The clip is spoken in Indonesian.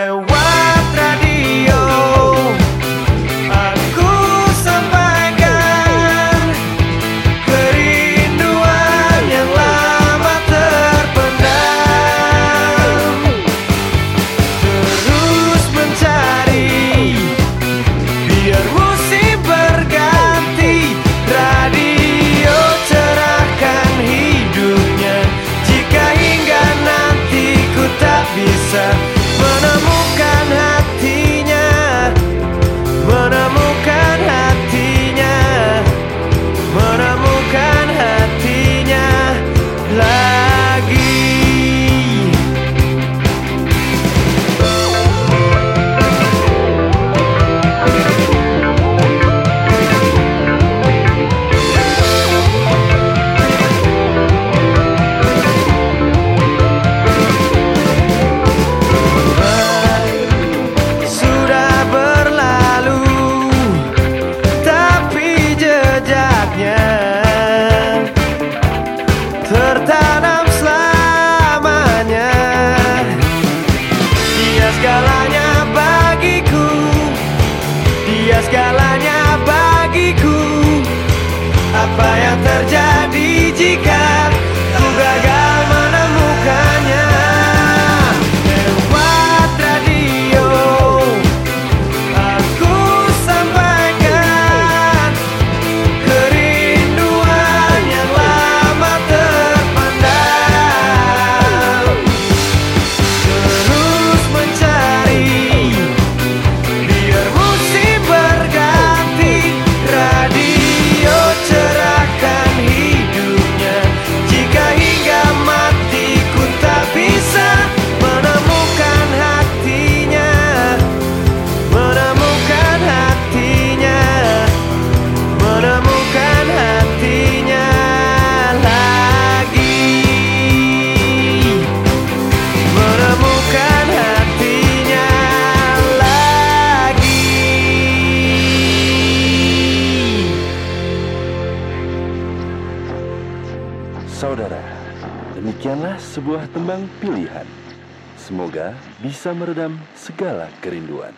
where segalanya bagiku. Apa yang terjadi jika saudara, demikianlah sebuah tembang pilihan. Semoga bisa meredam segala kerinduan.